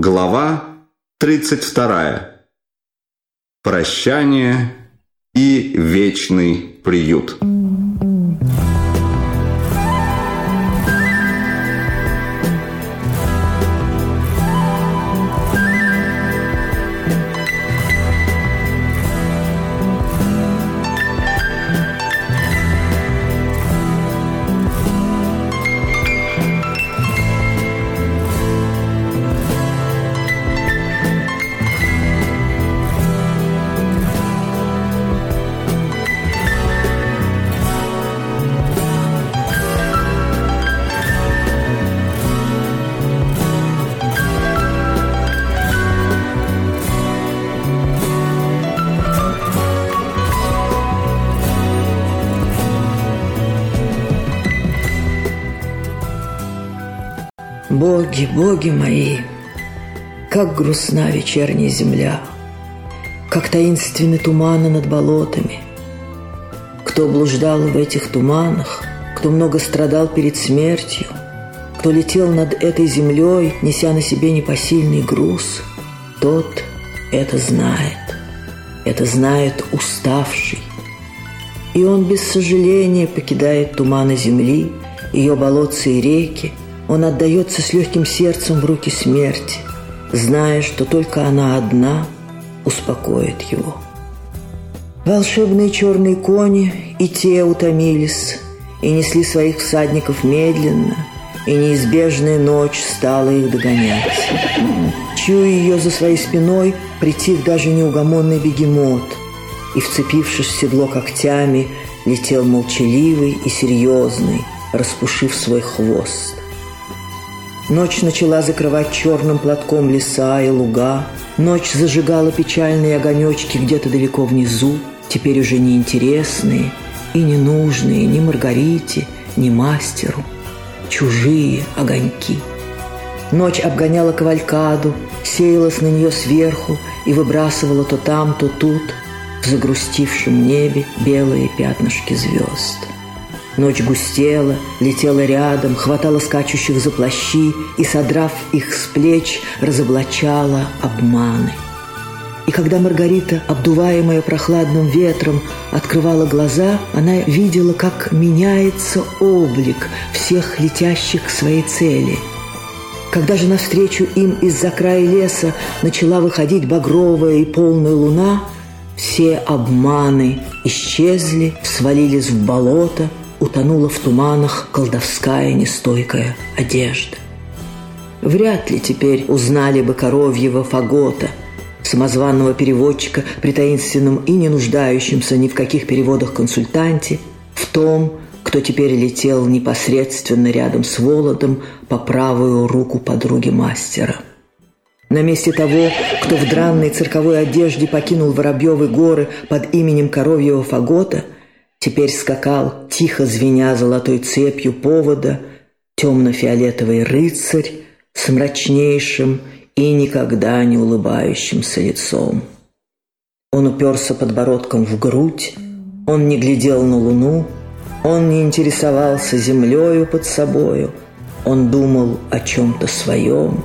Глава 32. Прощание и вечный приют. Боги, боги мои, как грустна вечерняя земля, Как таинственны туманы над болотами. Кто блуждал в этих туманах, Кто много страдал перед смертью, Кто летел над этой землей, Неся на себе непосильный груз, Тот это знает, это знает уставший. И он без сожаления покидает туманы земли, Ее болотца и реки — он отдается с легким сердцем в руки смерти, зная, что только она одна успокоит его. Волшебные черные кони и те утомились, и несли своих всадников медленно, и неизбежная ночь стала их догонять. Чуя ее за своей спиной, притих даже неугомонный бегемот, и, вцепившись в седло когтями, летел молчаливый и серьезный, распушив свой хвост. Ночь начала закрывать черным платком леса и луга. Ночь зажигала печальные огонечки где-то далеко внизу, теперь уже неинтересные и ненужные ни Маргарите, ни мастеру. Чужие огоньки. Ночь обгоняла кавалькаду, сеялась на нее сверху и выбрасывала то там, то тут в загрустившем небе белые пятнышки звезд. Ночь густела, летела рядом, хватала скачущих за плащи и, содрав их с плеч, разоблачала обманы. И когда Маргарита, обдуваемая прохладным ветром, открывала глаза, она видела, как меняется облик всех летящих к своей цели. Когда же навстречу им из-за края леса начала выходить багровая и полная луна, все обманы исчезли, свалились в болото – утонула в туманах колдовская нестойкая одежда. Вряд ли теперь узнали бы коровьего фагота, самозванного переводчика при таинственном и не нуждающемся ни в каких переводах консультанте, в том, кто теперь летел непосредственно рядом с Володом по правую руку подруги мастера. На месте того, кто в дранной цирковой одежде покинул Воробьевы горы под именем Коровьего Фагота – Теперь скакал, тихо звеня золотой цепью повода, темно-фиолетовый рыцарь с мрачнейшим и никогда не улыбающимся лицом. Он уперся подбородком в грудь, он не глядел на луну, он не интересовался землею под собою, он думал о чем-то своем,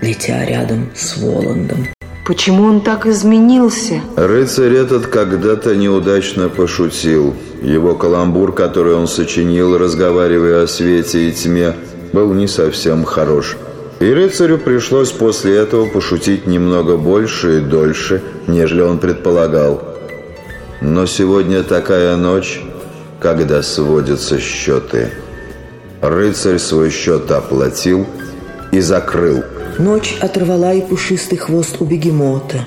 летя рядом с Воландом. Почему он так изменился? Рыцарь этот когда-то неудачно пошутил. Его каламбур, который он сочинил, разговаривая о свете и тьме, был не совсем хорош. И рыцарю пришлось после этого пошутить немного больше и дольше, нежели он предполагал. Но сегодня такая ночь, когда сводятся счеты. Рыцарь свой счет оплатил и закрыл – Ночь оторвала и пушистый хвост у бегемота,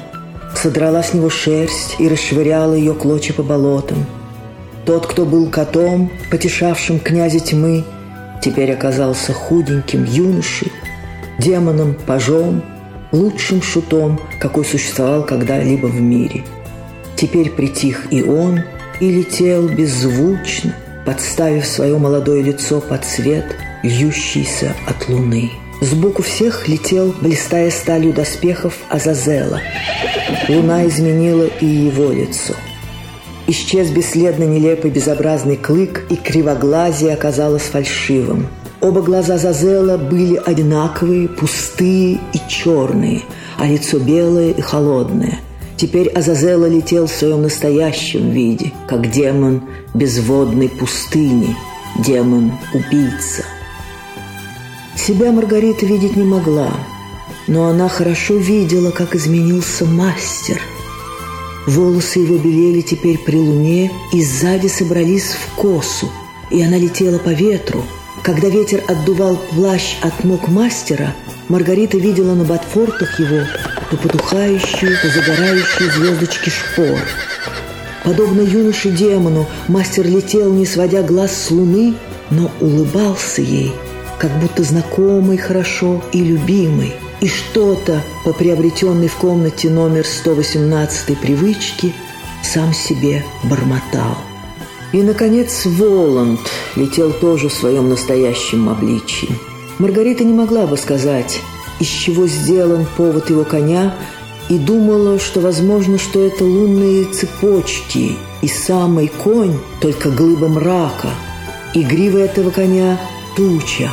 содрала с него шерсть и расшвыряла ее клочья по болотам. Тот, кто был котом, потешавшим князя тьмы, теперь оказался худеньким юношей, демоном, пажом, лучшим шутом, какой существовал когда-либо в мире. Теперь притих и он, и летел беззвучно, подставив свое молодое лицо под свет, льющийся от луны. Сбоку всех летел, блистая сталью доспехов, Азазела. Луна изменила и его лицо. Исчез бесследно нелепый безобразный клык, и кривоглазие оказалось фальшивым. Оба глаза Зазела были одинаковые, пустые и черные, а лицо белое и холодное. Теперь Азазела летел в своем настоящем виде, как демон безводной пустыни, демон-убийца. Себя Маргарита видеть не могла, но она хорошо видела, как изменился мастер. Волосы его белели теперь при луне и сзади собрались в косу, и она летела по ветру – когда ветер отдувал плащ от ног мастера, Маргарита видела на ботфортах его то потухающие, то загорающие звездочки шпор. Подобно юноше-демону, мастер летел, не сводя глаз с луны, но улыбался ей, как будто знакомый хорошо и любимый. И что-то по приобретенной в комнате номер 118 привычке сам себе бормотал. И, наконец, Воланд летел тоже в своем настоящем обличии. Маргарита не могла бы сказать, из чего сделан повод его коня, и думала, что возможно, что это лунные цепочки, и самый конь – только глыба мрака, и грива этого коня – туча,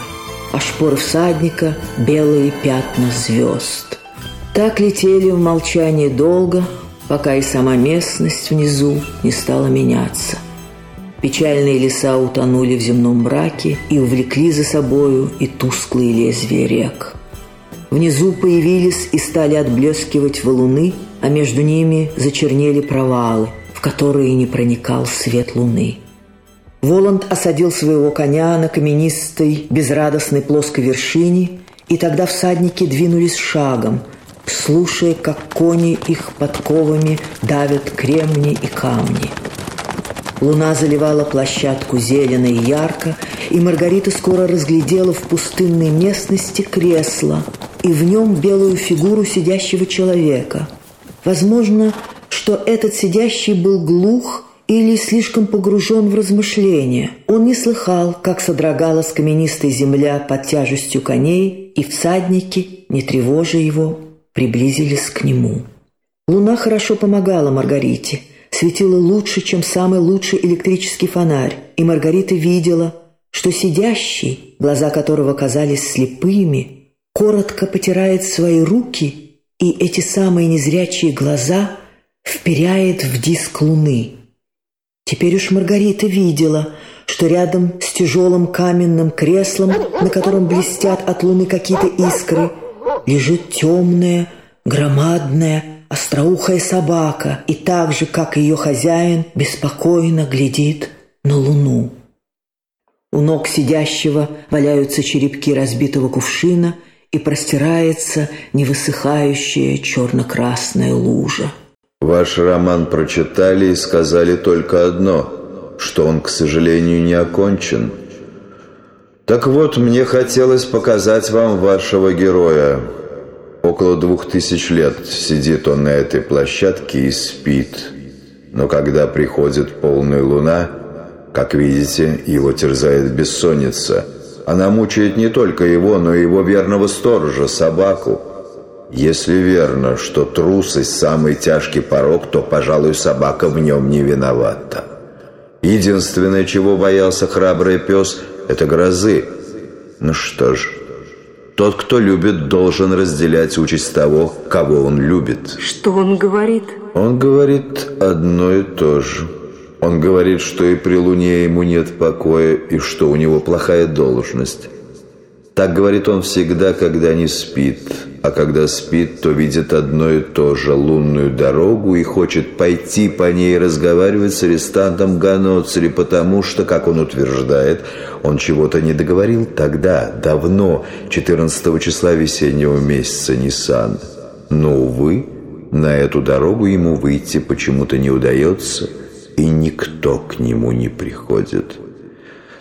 а шпоры всадника – белые пятна звезд. Так летели в молчании долго, пока и сама местность внизу не стала меняться. Печальные леса утонули в земном мраке и увлекли за собою и тусклые лезвия рек. Внизу появились и стали отблескивать валуны, а между ними зачернели провалы, в которые не проникал свет луны. Воланд осадил своего коня на каменистой, безрадостной плоской вершине, и тогда всадники двинулись шагом, слушая, как кони их подковами давят кремни и камни – Луна заливала площадку зелено и ярко, и Маргарита скоро разглядела в пустынной местности кресло и в нем белую фигуру сидящего человека. Возможно, что этот сидящий был глух или слишком погружен в размышления. Он не слыхал, как содрогалась каменистая земля под тяжестью коней, и всадники, не тревожа его, приблизились к нему. Луна хорошо помогала Маргарите – светило лучше, чем самый лучший электрический фонарь, и Маргарита видела, что сидящий, глаза которого казались слепыми, коротко потирает свои руки, и эти самые незрячие глаза вперяет в диск луны. Теперь уж Маргарита видела, что рядом с тяжелым каменным креслом, на котором блестят от луны какие-то искры, лежит темная, громадная, остроухая собака и так же, как ее хозяин, беспокойно глядит на луну. У ног сидящего валяются черепки разбитого кувшина и простирается невысыхающая черно-красная лужа. Ваш роман прочитали и сказали только одно, что он, к сожалению, не окончен. Так вот, мне хотелось показать вам вашего героя – Около двух тысяч лет сидит он на этой площадке и спит. Но когда приходит полная луна, как видите, его терзает бессонница. Она мучает не только его, но и его верного сторожа, собаку. Если верно, что трусость – самый тяжкий порог, то, пожалуй, собака в нем не виновата. Единственное, чего боялся храбрый пес – это грозы. Ну что ж, тот, кто любит, должен разделять участь того, кого он любит. Что он говорит? Он говорит одно и то же. Он говорит, что и при луне ему нет покоя, и что у него плохая должность. Так говорит он всегда, когда не спит. А когда спит, то видит одно и то же – лунную дорогу и хочет пойти по ней разговаривать с арестантом Ганоцери, потому что, как он утверждает, он чего-то не договорил тогда, давно, 14 числа весеннего месяца Ниссан. Но, увы, на эту дорогу ему выйти почему-то не удается, и никто к нему не приходит.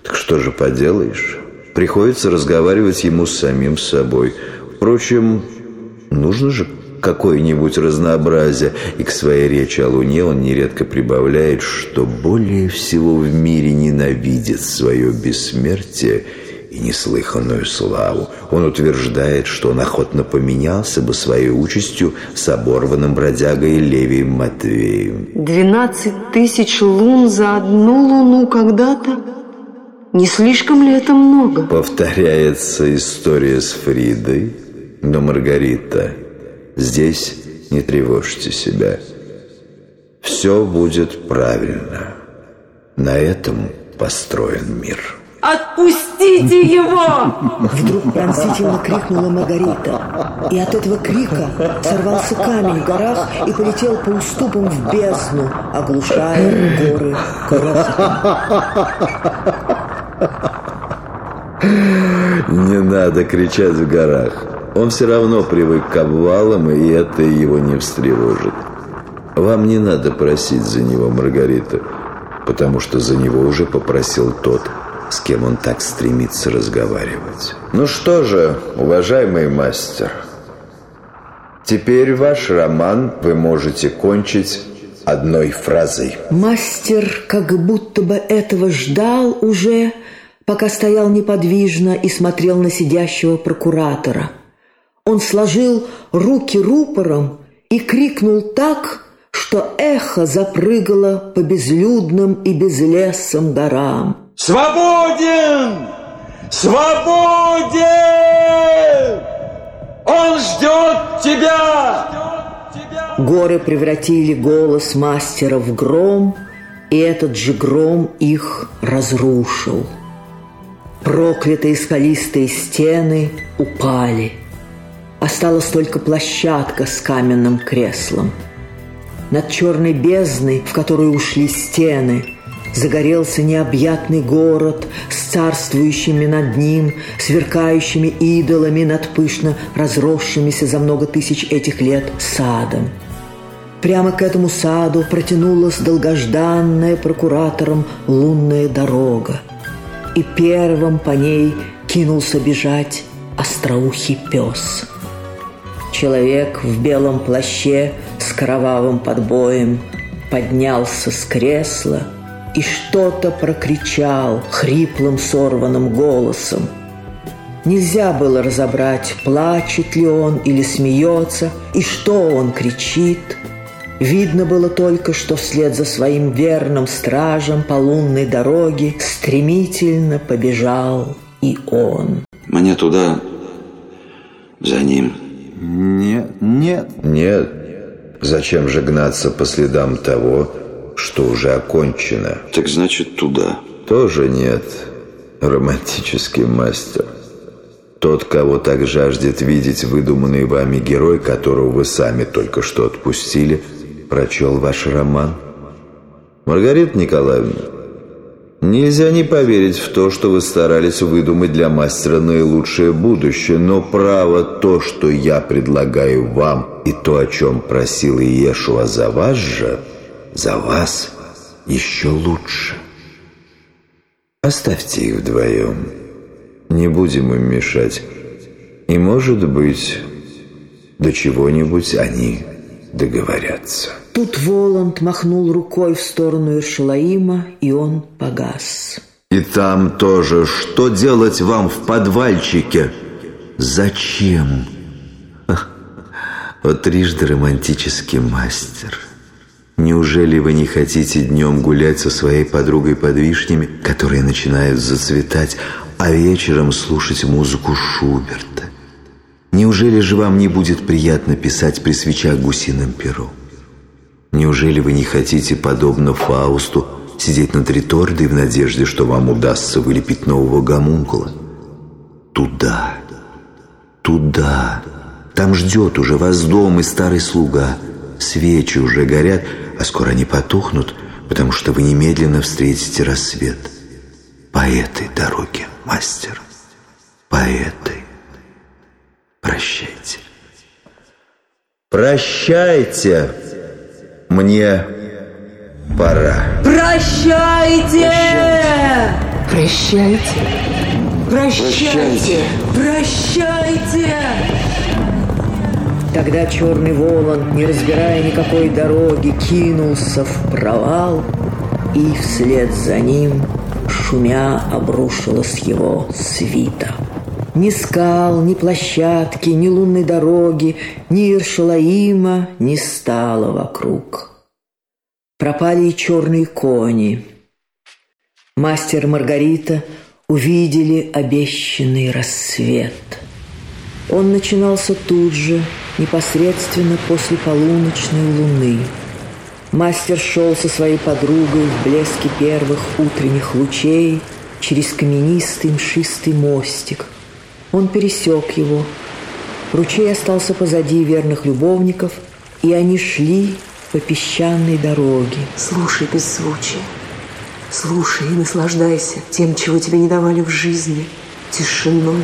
Так что же поделаешь? Приходится разговаривать ему с самим собой. Впрочем, нужно же какое-нибудь разнообразие, и к своей речи о Луне он нередко прибавляет, что более всего в мире ненавидит свое бессмертие и неслыханную славу. Он утверждает, что он охотно поменялся бы своей участью с оборванным бродягой Левием Матвеем. Двенадцать тысяч лун за одну луну когда-то? Не слишком ли это много? Повторяется история с Фридой, но Маргарита, здесь не тревожьте себя. Все будет правильно. На этом построен мир. Отпустите его! Вдруг пронзительно крикнула Маргарита. И от этого крика сорвался камень в горах и полетел по уступам в бездну, оглушая горы грохотом. Не надо кричать в горах. Он все равно привык к обвалам, и это его не встревожит. Вам не надо просить за него, Маргарита, потому что за него уже попросил тот, с кем он так стремится разговаривать. Ну что же, уважаемый мастер, теперь ваш роман вы можете кончить одной фразой. Мастер как будто бы этого ждал уже, пока стоял неподвижно и смотрел на сидящего прокуратора. Он сложил руки рупором и крикнул так, что эхо запрыгало по безлюдным и безлесым горам. Свободен! Свободен! Он ждет тебя! Горы превратили голос мастера в гром, и этот же гром их разрушил. Проклятые скалистые стены упали. Осталась только площадка с каменным креслом. Над черной бездной, в которую ушли стены – Загорелся необъятный город с царствующими над ним, сверкающими идолами над пышно разросшимися за много тысяч этих лет садом. Прямо к этому саду протянулась долгожданная прокуратором лунная дорога. И первым по ней кинулся бежать остроухий пес. Человек в белом плаще с кровавым подбоем поднялся с кресла – и что-то прокричал хриплым сорванным голосом. Нельзя было разобрать, плачет ли он или смеется, и что он кричит. Видно было только, что вслед за своим верным стражем по лунной дороге стремительно побежал и он. Мне туда, за ним. Нет, нет. Нет. Зачем же гнаться по следам того, что уже окончено. Так значит, туда. Тоже нет. Романтический мастер. Тот, кого так жаждет видеть выдуманный вами герой, которого вы сами только что отпустили, прочел ваш роман. Маргарита Николаевна, нельзя не поверить в то, что вы старались выдумать для мастера наилучшее будущее, но право то, что я предлагаю вам, и то, о чем просил Иешуа за вас же – за вас еще лучше. Оставьте их вдвоем. Не будем им мешать. И, может быть, до чего-нибудь они договорятся. Тут Воланд махнул рукой в сторону Иршалаима, и он погас. И там тоже. Что делать вам в подвальчике? Зачем? Вот трижды романтический мастер. Неужели вы не хотите днем гулять со своей подругой под вишнями, которые начинают зацветать, а вечером слушать музыку Шуберта? Неужели же вам не будет приятно писать при свечах гусиным пером? Неужели вы не хотите, подобно Фаусту, сидеть над ретордой в надежде, что вам удастся вылепить нового гомункула? Туда, туда. Там ждет уже вас дом и старый слуга. Свечи уже горят, а скоро они потухнут, потому что вы немедленно встретите рассвет. По этой дороге, мастер, по этой. Прощайте. Прощайте. Мне пора. Прощайте! Прощайте. Прощайте! Прощайте! Тогда черный ворон, не разбирая никакой дороги, кинулся в провал, и вслед за ним, шумя, обрушилась его свита. Ни скал, ни площадки, ни лунной дороги, ни Иршалаима не стало вокруг. Пропали и черные кони. Мастер Маргарита увидели обещанный рассвет. Он начинался тут же, непосредственно после полуночной луны. Мастер шел со своей подругой в блеске первых утренних лучей через каменистый мшистый мостик. Он пересек его. Ручей остался позади верных любовников, и они шли по песчаной дороге. Слушай беззвучие. Слушай и наслаждайся тем, чего тебе не давали в жизни. Тишиной.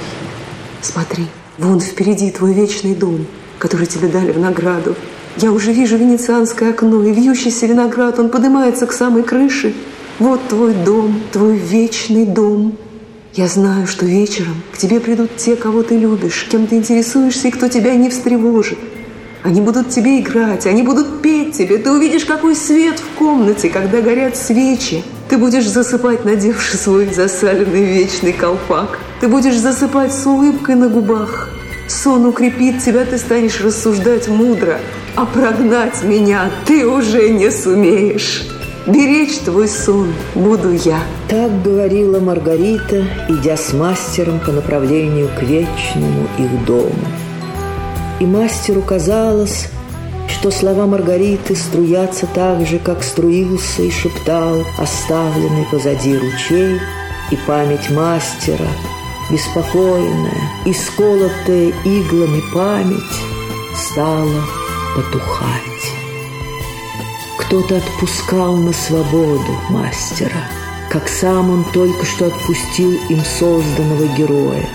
Смотри, вон впереди твой вечный дом, который тебе дали в награду. Я уже вижу венецианское окно, и вьющийся виноград, он поднимается к самой крыше. Вот твой дом, твой вечный дом. Я знаю, что вечером к тебе придут те, кого ты любишь, кем ты интересуешься и кто тебя не встревожит. Они будут тебе играть, они будут петь тебе. Ты увидишь, какой свет в комнате, когда горят свечи. Ты будешь засыпать, надевши свой засаленный вечный колпак. Ты будешь засыпать с улыбкой на губах. Сон укрепит тебя, ты станешь рассуждать мудро. А прогнать меня ты уже не сумеешь. Беречь твой сон буду я. Так говорила Маргарита, идя с мастером по направлению к вечному их дому. И мастеру казалось, что слова Маргариты струятся так же, как струился и шептал оставленный позади ручей, и память мастера, беспокойная, исколотая иглами память, стала потухать. Кто-то отпускал на свободу мастера, как сам он только что отпустил им созданного героя.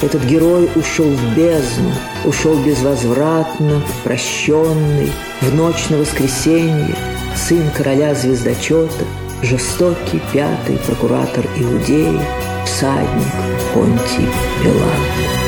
Этот герой ушел в бездну, ушел безвозвратно, прощенный, в ночь на воскресенье, сын короля звездочета, жестокий пятый прокуратор Иудеи, всадник Понтий Пилат.